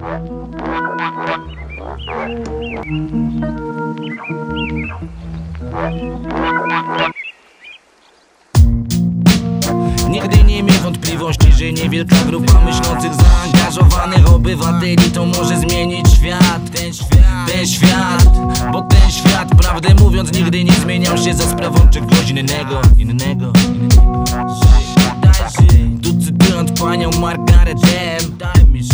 Nigdy nie miej wątpliwości, że niewielka grupa myślących, zaangażowanych obywateli to może zmienić świat. Ten świat, ten świat, bo ten świat, prawdę mówiąc, nigdy nie zmieniał się za sprawą czegoś innego Innego, tu cytując panią Margaret M. Daj mi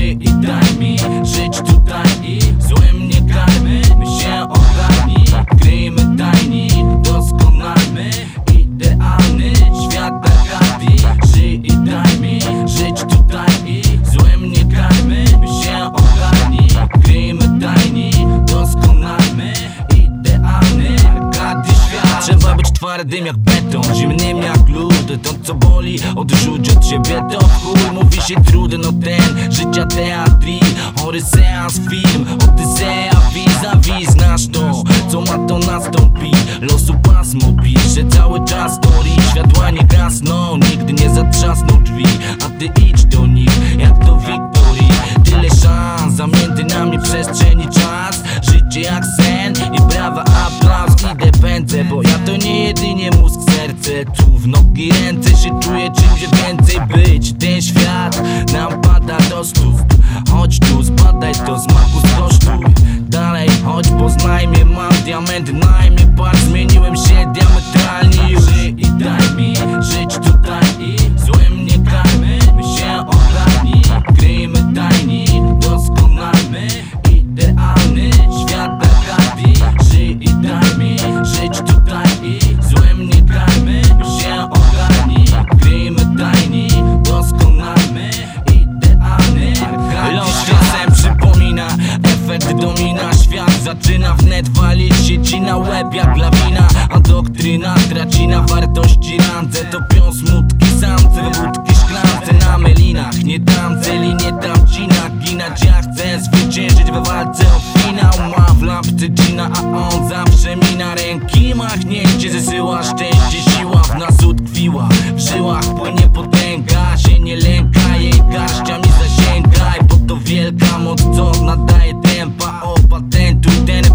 Żyj i daj mi żyć tutaj i złem nie karmy My się ogarnij, kryjmy tajni, doskonalmy Idealny świat Arkadii Żyj i daj mi żyć tutaj i złem nie karmy My się ogarnij, kryjmy tajni, doskonalmy Idealny Arkadii świat. Trzeba być twardym jak beton, zimnym jak lód To co boli, odrzuć od siebie to chuj. Mówi się trudno ten, życia teatri. Chory seans film, Odyseja nogi ręce się czuję czymś więcej być. Ten świat nam pada do stóp. Chodź tu, zbadaj to, smaku skosztuj. Dalej, chodź poznaj mnie, mam diament na imię Patrz, zmieniłem się zaczyna wnet walić się ci na łeb jak lawina A doktryna traci na wartości randze. Topią smutki samce, wódki szklance Na melinach, nie dam celi, nie dam ci naginać Ja chcę zwyciężyć we walce o finał. Ma w lampce Gina, a on zawsze mi na ręki Machnięcie. Zesyła szczęście, siła w nas utkwiła. W żyłach płynie potęga, się nie lęka. Jej garściami zasięgaj, bo to wielka moc Co nadaje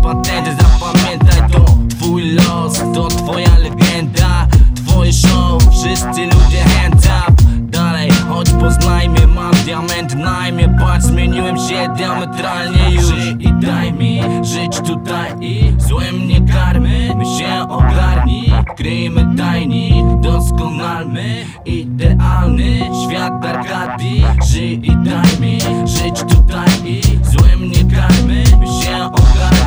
opatentuj ten patent Zapamiętaj to, twój los to twoja legenda. Twoje show, wszyscy ludzie hands up. Dalej, chodź poznajmy, mam diament na imię Patrz, zmieniłem się diametralnie już. I daj mi żyć tutaj i złem nie karmy. My się ogarnij, kryjmy tajni, doskonalmy Idealny świat Arkadii Żyj i daj mi żyć tutaj i złem nie karmy. My się ogarnij,